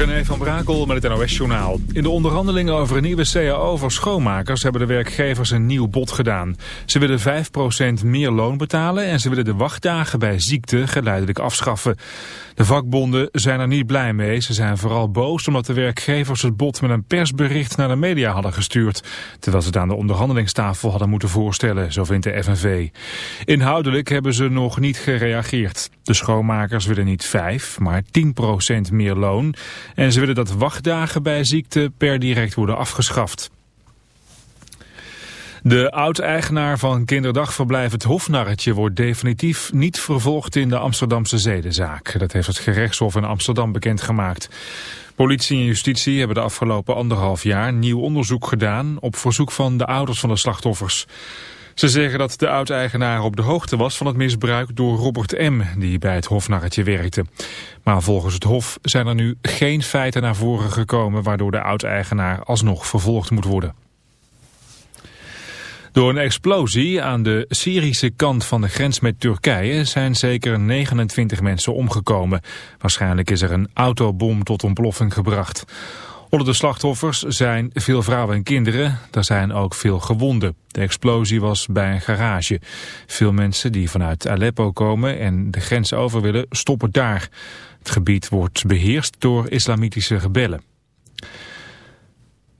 René van Brakel met het NOS-journaal. In de onderhandelingen over een nieuwe CAO voor schoonmakers hebben de werkgevers een nieuw bod gedaan. Ze willen 5% meer loon betalen en ze willen de wachtdagen bij ziekte geleidelijk afschaffen. De vakbonden zijn er niet blij mee. Ze zijn vooral boos omdat de werkgevers het bod met een persbericht naar de media hadden gestuurd. Terwijl ze het aan de onderhandelingstafel hadden moeten voorstellen, zo vindt de FNV. Inhoudelijk hebben ze nog niet gereageerd. De schoonmakers willen niet 5, maar 10% meer loon. En ze willen dat wachtdagen bij ziekte per direct worden afgeschaft. De oud-eigenaar van kinderdagverblijf Het Hofnarretje wordt definitief niet vervolgd in de Amsterdamse zedenzaak. Dat heeft het gerechtshof in Amsterdam bekendgemaakt. Politie en justitie hebben de afgelopen anderhalf jaar nieuw onderzoek gedaan op verzoek van de ouders van de slachtoffers. Ze zeggen dat de oud-eigenaar op de hoogte was van het misbruik door Robert M., die bij het hofnarretje werkte. Maar volgens het hof zijn er nu geen feiten naar voren gekomen waardoor de oud-eigenaar alsnog vervolgd moet worden. Door een explosie aan de Syrische kant van de grens met Turkije zijn zeker 29 mensen omgekomen. Waarschijnlijk is er een autobom tot ontploffing gebracht. Onder de slachtoffers zijn veel vrouwen en kinderen. Er zijn ook veel gewonden. De explosie was bij een garage. Veel mensen die vanuit Aleppo komen en de grens over willen stoppen daar. Het gebied wordt beheerst door islamitische rebellen.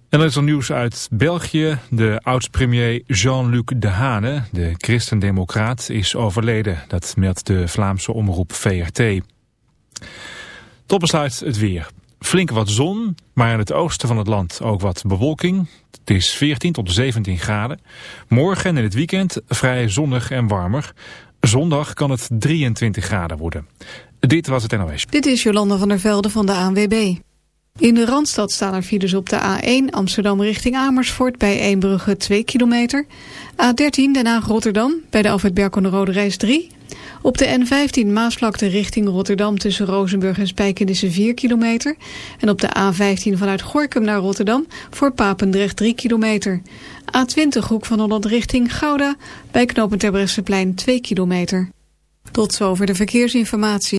En er is er nieuws uit België. De oud-premier Jean-Luc Dehane, de christendemocraat, is overleden. Dat meldt de Vlaamse omroep VRT. Tot besluit het weer. Flink wat zon, maar in het oosten van het land ook wat bewolking. Het is 14 tot 17 graden. Morgen en in het weekend vrij zonnig en warmer. Zondag kan het 23 graden worden. Dit was het NOS. Dit is Jolanda van der Velde van de ANWB. In de Randstad staan er files op de A1 Amsterdam richting Amersfoort bij Eembrugge 2 kilometer. A13 Den Haag-Rotterdam bij de Alfred Berkon Rode Reis 3. Op de N15 Maasvlakte richting Rotterdam tussen Rozenburg en Spijkenisse 4 kilometer. En op de A15 vanuit Gorkum naar Rotterdam voor Papendrecht 3 kilometer. A20 Hoek van Holland richting Gouda bij knooppunt Terbrechtseplein 2 kilometer. Tot zover de verkeersinformatie.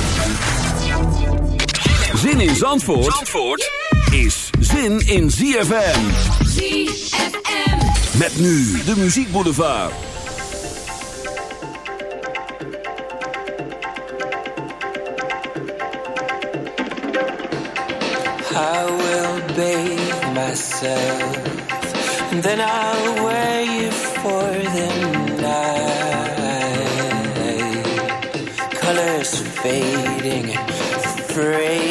Zin in Zandvoort, Zandvoort is zin in ZFM. ZFM. Met nu de muziekboulevard. I will bathe myself and then I'll wear you for the night. Colors fading afraid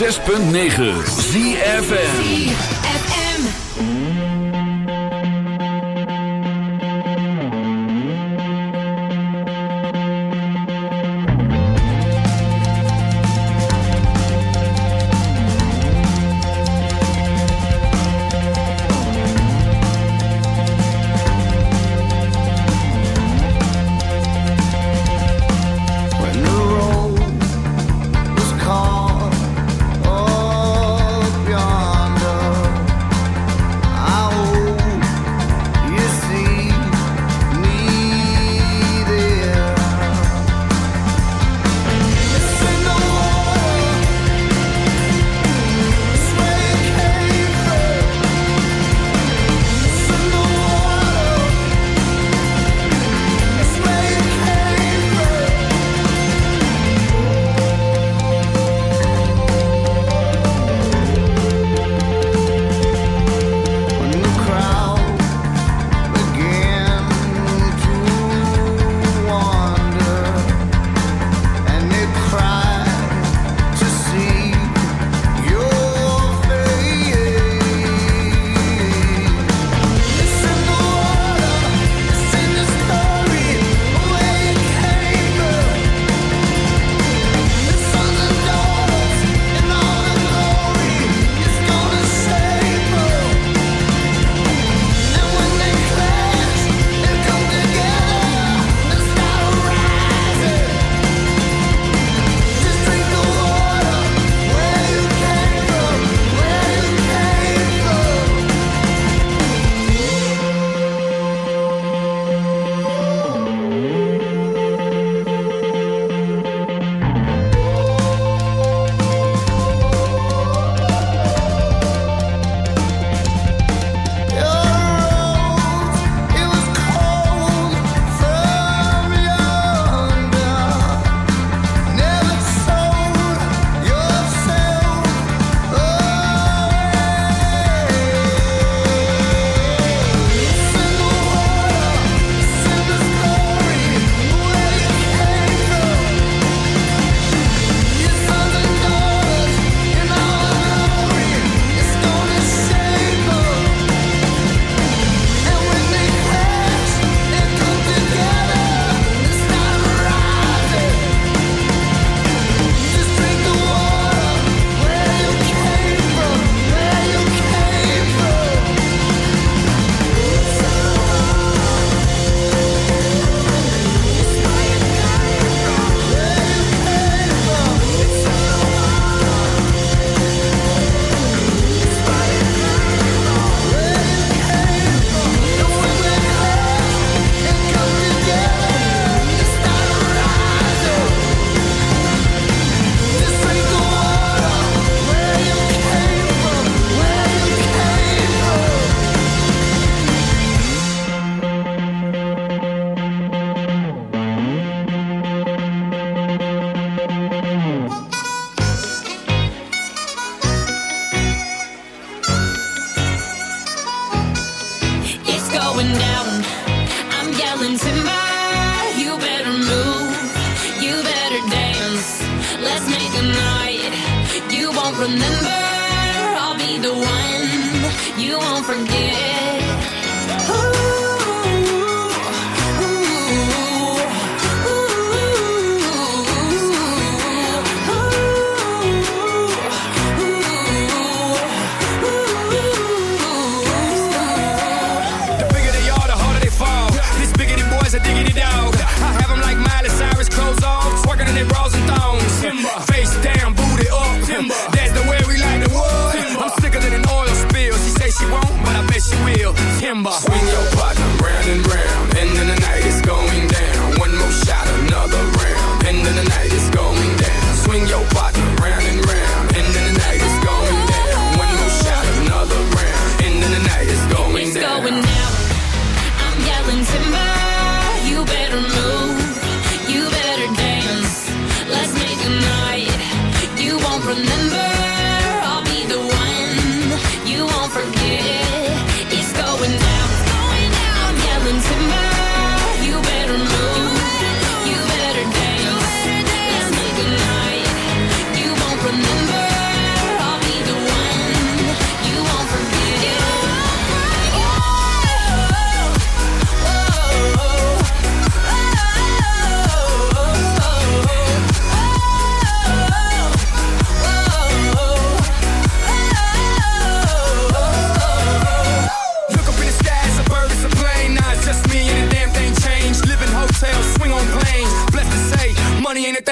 106.9 ZFN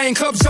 money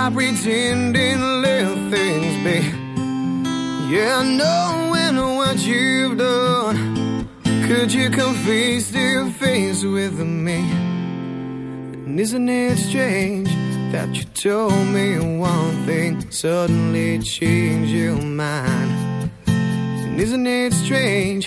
Should I pretend and let things be? Yeah, knowing what you've done. Could you come face to face with me? And isn't it strange that you told me one thing, suddenly changed your mind? And isn't it strange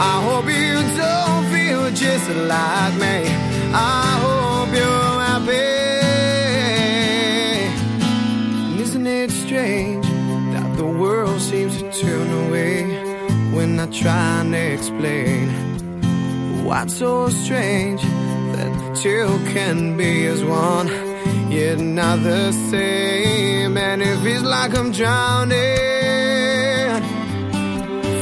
I hope you don't feel just like me. I hope you're happy. Isn't it strange that the world seems to turn away when I try and explain? What's so strange that two can be as one, yet not the same? And it feels like I'm drowning.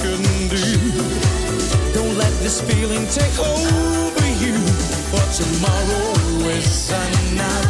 shouldn't do. Don't let this feeling take over you, for tomorrow is another.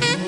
Mm-hmm.